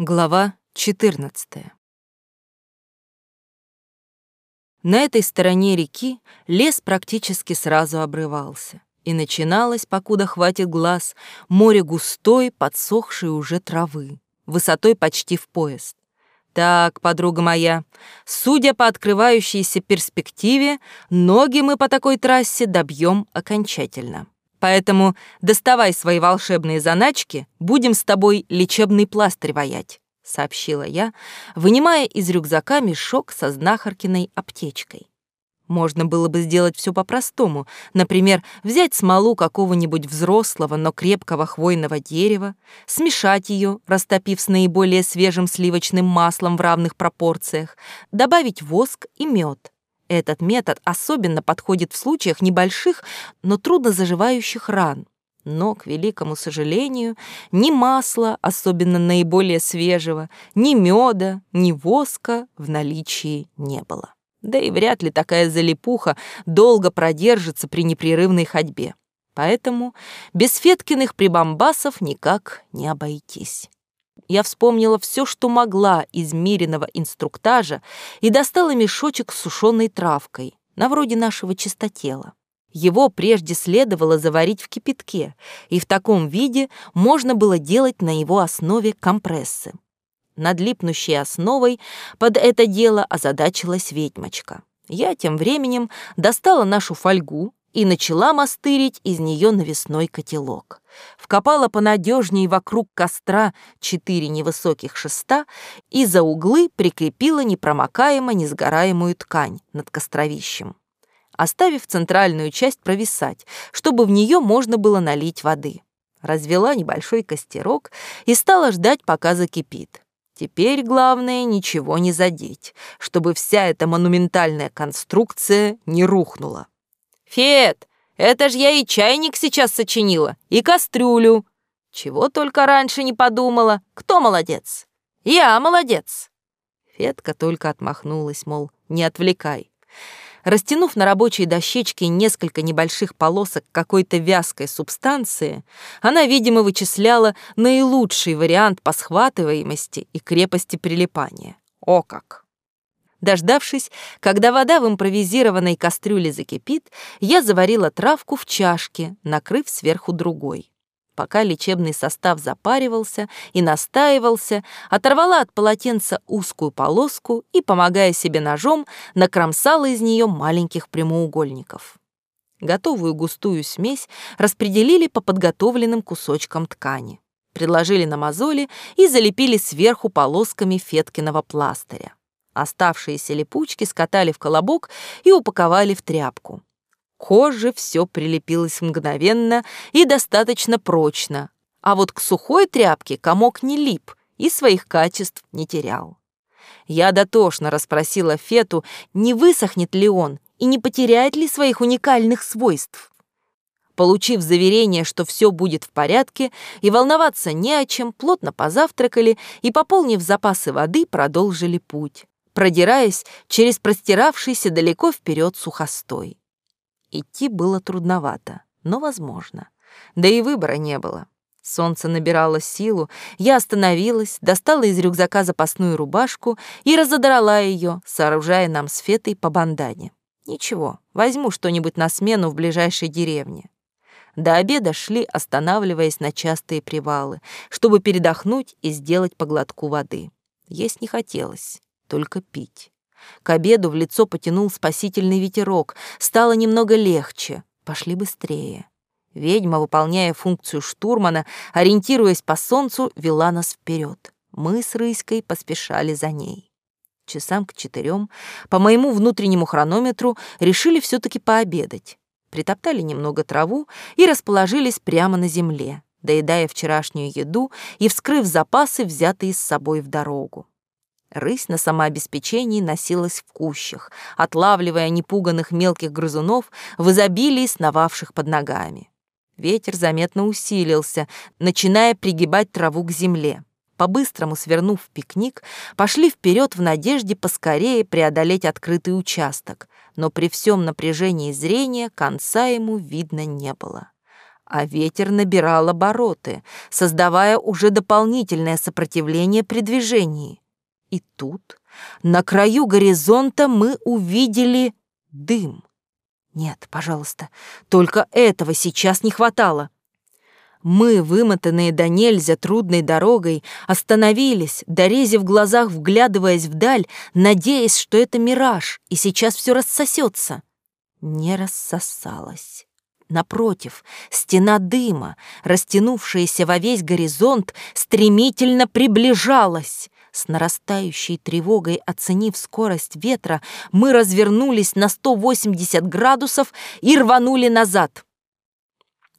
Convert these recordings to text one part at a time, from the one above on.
Глава 14. На этой стороне реки лес практически сразу обрывался, и начиналось, покуда хватит глаз, море густой, подсохшей уже травы, высотой почти в пояс. Так, подруга моя, судя по открывающейся перспективе, ноги мы по такой трассе добьем окончательно. Поэтому доставай свои волшебные заначки, будем с тобой лечебный пластырь воять», — сообщила я, вынимая из рюкзака мешок со знахаркиной аптечкой. Можно было бы сделать все по-простому, например, взять смолу какого-нибудь взрослого, но крепкого хвойного дерева, смешать ее, растопив с наиболее свежим сливочным маслом в равных пропорциях, добавить воск и мед, этот метод особенно подходит в случаях небольших, но трудно заживающих ран. Но, к великому сожалению, ни масла, особенно наиболее свежего, ни меда, ни воска в наличии не было. Да и вряд ли такая залипуха долго продержится при непрерывной ходьбе. Поэтому без Феткиных прибамбасов никак не обойтись я вспомнила все, что могла из миренного инструктажа и достала мешочек с сушеной травкой, на вроде нашего чистотела. Его прежде следовало заварить в кипятке, и в таком виде можно было делать на его основе компрессы. Над липнущей основой под это дело озадачилась ведьмочка. Я тем временем достала нашу фольгу, и начала мастырить из нее навесной котелок. Вкопала понадежней вокруг костра четыре невысоких шеста и за углы прикрепила непромокаемо несгораемую ткань над костровищем, оставив центральную часть провисать, чтобы в нее можно было налить воды. Развела небольшой костерок и стала ждать, пока закипит. Теперь главное ничего не задеть, чтобы вся эта монументальная конструкция не рухнула. «Фет, это ж я и чайник сейчас сочинила, и кастрюлю. Чего только раньше не подумала. Кто молодец? Я молодец». Фетка только отмахнулась, мол, не отвлекай. Растянув на рабочей дощечке несколько небольших полосок какой-то вязкой субстанции, она, видимо, вычисляла наилучший вариант по схватываемости и крепости прилипания. О как! Дождавшись, когда вода в импровизированной кастрюле закипит, я заварила травку в чашке, накрыв сверху другой. Пока лечебный состав запаривался и настаивался, оторвала от полотенца узкую полоску и, помогая себе ножом, накромсала из нее маленьких прямоугольников. Готовую густую смесь распределили по подготовленным кусочкам ткани, предложили на мозоли и залепили сверху полосками феткиного пластыря. Оставшиеся липучки скатали в колобок и упаковали в тряпку. Коже все прилепилось мгновенно и достаточно прочно, а вот к сухой тряпке комок не лип и своих качеств не терял. Я дотошно расспросила Фету, не высохнет ли он и не потеряет ли своих уникальных свойств. Получив заверение, что все будет в порядке и волноваться не о чем, плотно позавтракали и, пополнив запасы воды, продолжили путь продираясь через простиравшийся далеко вперед сухостой. Идти было трудновато, но возможно. Да и выбора не было. Солнце набирало силу, я остановилась, достала из рюкзака запасную рубашку и разодрала ее, сооружая нам с Фетой по бандане. Ничего, возьму что-нибудь на смену в ближайшей деревне. До обеда шли, останавливаясь на частые привалы, чтобы передохнуть и сделать поглотку воды. Есть не хотелось только пить. К обеду в лицо потянул спасительный ветерок, стало немного легче, пошли быстрее. Ведьма, выполняя функцию штурмана, ориентируясь по солнцу, вела нас вперед. Мы с Рыськой поспешали за ней. Часам к четырем, по моему внутреннему хронометру, решили все-таки пообедать. Притоптали немного траву и расположились прямо на земле, доедая вчерашнюю еду и вскрыв запасы, взятые с собой в дорогу. Рысь на самообеспечении носилась в кущах, отлавливая непуганных мелких грызунов в изобилии сновавших под ногами. Ветер заметно усилился, начиная пригибать траву к земле. По-быстрому свернув пикник, пошли вперед в надежде поскорее преодолеть открытый участок, но при всем напряжении зрения конца ему видно не было. а ветер набирал обороты, создавая уже дополнительное сопротивление при движении. И тут, на краю горизонта, мы увидели дым. Нет, пожалуйста, только этого сейчас не хватало. Мы, вымотанные до нельзя трудной дорогой, остановились, дорези в глазах вглядываясь вдаль, надеясь, что это мираж, и сейчас все рассосется. Не рассосалось. Напротив, стена дыма, растянувшаяся во весь горизонт, стремительно приближалась. С нарастающей тревогой оценив скорость ветра, мы развернулись на 180 градусов и рванули назад.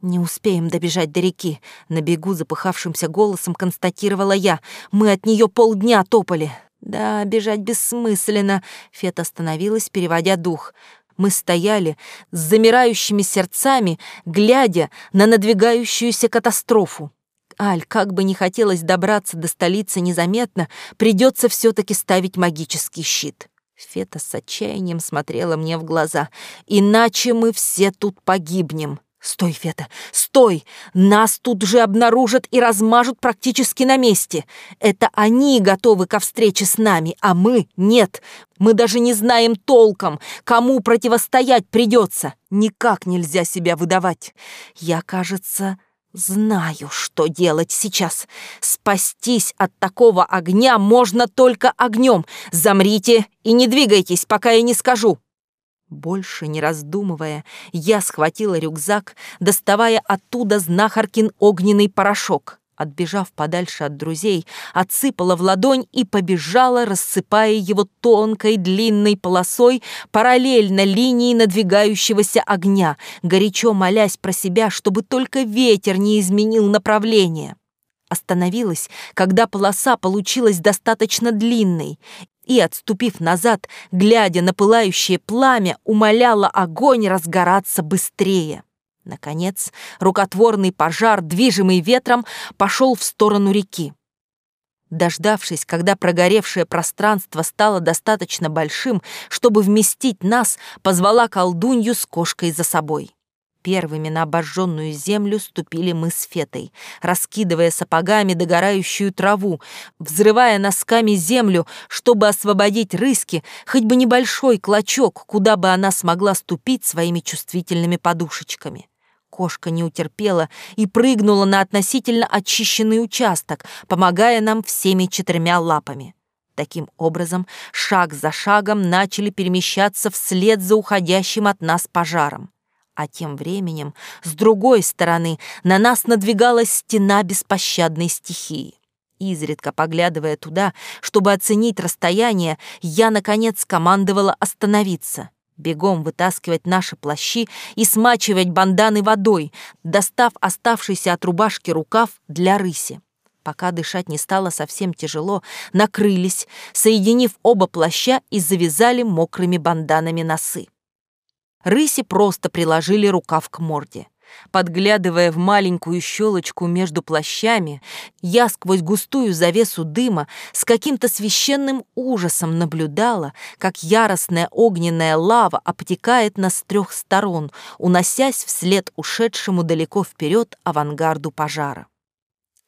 «Не успеем добежать до реки», — на бегу запыхавшимся голосом констатировала я. «Мы от нее полдня топали». «Да, бежать бессмысленно», — Фет остановилась, переводя дух. Мы стояли с замирающими сердцами, глядя на надвигающуюся катастрофу. Аль, как бы не хотелось добраться до столицы незаметно, придется все таки ставить магический щит. Фета с отчаянием смотрела мне в глаза. «Иначе мы все тут погибнем». «Стой, Фета, стой! Нас тут же обнаружат и размажут практически на месте. Это они готовы ко встрече с нами, а мы — нет. Мы даже не знаем толком, кому противостоять придется. Никак нельзя себя выдавать. Я, кажется, знаю, что делать сейчас. Спастись от такого огня можно только огнем. Замрите и не двигайтесь, пока я не скажу». Больше не раздумывая, я схватила рюкзак, доставая оттуда знахаркин огненный порошок. Отбежав подальше от друзей, отсыпала в ладонь и побежала, рассыпая его тонкой длинной полосой параллельно линии надвигающегося огня, горячо молясь про себя, чтобы только ветер не изменил направление. Остановилась, когда полоса получилась достаточно длинной, и, отступив назад, глядя на пылающее пламя, умоляла огонь разгораться быстрее. Наконец, рукотворный пожар, движимый ветром, пошел в сторону реки. Дождавшись, когда прогоревшее пространство стало достаточно большим, чтобы вместить нас, позвала колдунью с кошкой за собой. Первыми на обожженную землю ступили мы с Фетой, раскидывая сапогами догорающую траву, взрывая носками землю, чтобы освободить рыски, хоть бы небольшой клочок, куда бы она смогла ступить своими чувствительными подушечками. Кошка не утерпела и прыгнула на относительно очищенный участок, помогая нам всеми четырьмя лапами. Таким образом, шаг за шагом начали перемещаться вслед за уходящим от нас пожаром. А тем временем, с другой стороны, на нас надвигалась стена беспощадной стихии. Изредка поглядывая туда, чтобы оценить расстояние, я, наконец, командовала остановиться, бегом вытаскивать наши плащи и смачивать банданы водой, достав оставшийся от рубашки рукав для рыси. Пока дышать не стало совсем тяжело, накрылись, соединив оба плаща и завязали мокрыми банданами носы. Рыси просто приложили рукав к морде. Подглядывая в маленькую щелочку между плащами, я сквозь густую завесу дыма с каким-то священным ужасом наблюдала, как яростная огненная лава обтекает нас с трех сторон, уносясь вслед ушедшему далеко вперед авангарду пожара.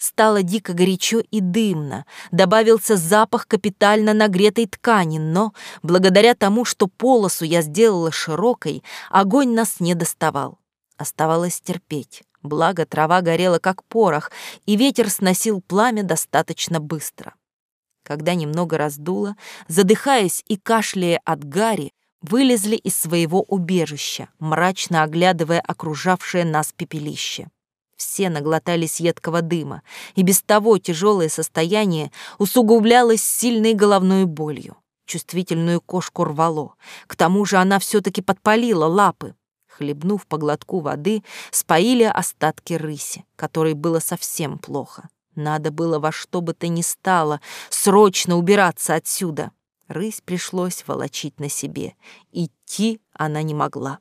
Стало дико горячо и дымно, добавился запах капитально нагретой ткани, но, благодаря тому, что полосу я сделала широкой, огонь нас не доставал. Оставалось терпеть, благо трава горела как порох, и ветер сносил пламя достаточно быстро. Когда немного раздуло, задыхаясь и кашляя от гари, вылезли из своего убежища, мрачно оглядывая окружавшее нас пепелище. Все наглотались едкого дыма, и без того тяжелое состояние усугублялось сильной головной болью. Чувствительную кошку рвало. К тому же она все-таки подпалила лапы. Хлебнув по глотку воды, споили остатки рыси, которой было совсем плохо. Надо было во что бы то ни стало срочно убираться отсюда. Рысь пришлось волочить на себе. Идти она не могла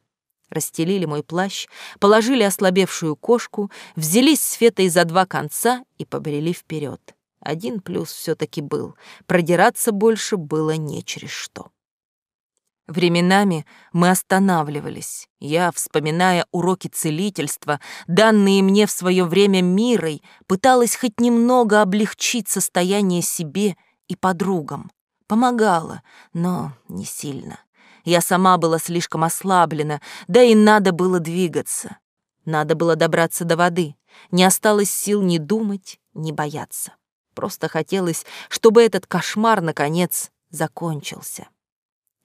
расстелили мой плащ, положили ослабевшую кошку, взялись с Фетой за два конца и побрели вперед. Один плюс все-таки был. Продираться больше было не через что. Временами мы останавливались. Я, вспоминая уроки целительства, данные мне в свое время мирой, пыталась хоть немного облегчить состояние себе и подругам. Помогала, но не сильно. Я сама была слишком ослаблена, да и надо было двигаться. Надо было добраться до воды. Не осталось сил ни думать, ни бояться. Просто хотелось, чтобы этот кошмар, наконец, закончился.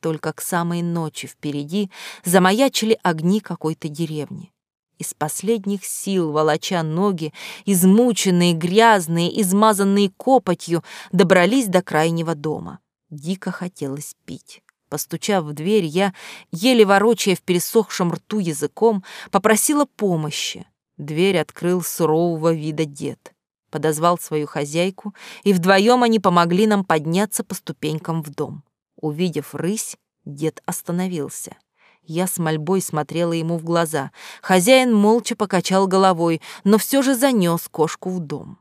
Только к самой ночи впереди замаячили огни какой-то деревни. Из последних сил, волоча ноги, измученные, грязные, измазанные копотью, добрались до крайнего дома. Дико хотелось пить. Постучав в дверь, я, еле ворочая в пересохшем рту языком, попросила помощи. Дверь открыл сурового вида дед. Подозвал свою хозяйку, и вдвоем они помогли нам подняться по ступенькам в дом. Увидев рысь, дед остановился. Я с мольбой смотрела ему в глаза. Хозяин молча покачал головой, но все же занес кошку в дом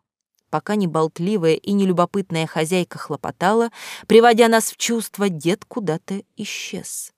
пока не болтливая и нелюбопытная хозяйка хлопотала, приводя нас в чувство, дед куда-то исчез.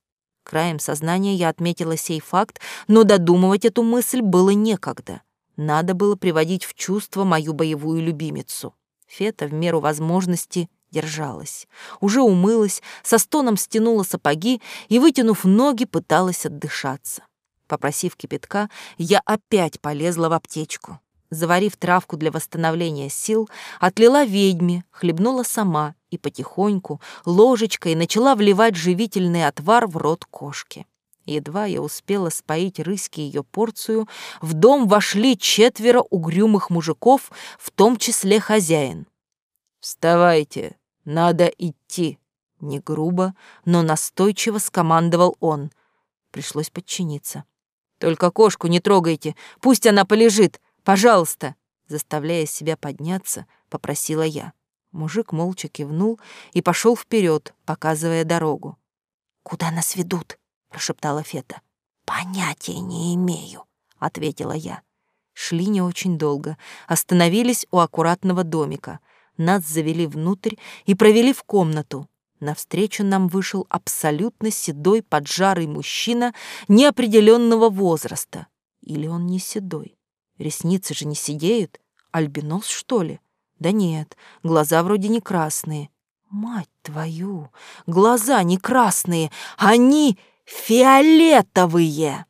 Краем сознания я отметила сей факт, но додумывать эту мысль было некогда. Надо было приводить в чувство мою боевую любимицу. Фета в меру возможности держалась. Уже умылась, со стоном стянула сапоги и, вытянув ноги, пыталась отдышаться. Попросив кипятка, я опять полезла в аптечку заварив травку для восстановления сил, отлила ведьме, хлебнула сама и потихоньку ложечкой начала вливать живительный отвар в рот кошки. Едва я успела споить рыски ее порцию, в дом вошли четверо угрюмых мужиков, в том числе хозяин. «Вставайте, надо идти!» Не грубо, но настойчиво скомандовал он. Пришлось подчиниться. «Только кошку не трогайте, пусть она полежит, Пожалуйста!» Заставляя себя подняться, попросила я. Мужик молча кивнул и пошел вперед, показывая дорогу. «Куда нас ведут?» — прошептала Фета. «Понятия не имею», — ответила я. Шли не очень долго, остановились у аккуратного домика. Нас завели внутрь и провели в комнату. Навстречу нам вышел абсолютно седой, поджарый мужчина неопределенного возраста. Или он не седой? Ресницы же не сидеют. Альбинос, что ли? Да нет, глаза вроде не красные. Мать твою, глаза не красные, они фиолетовые!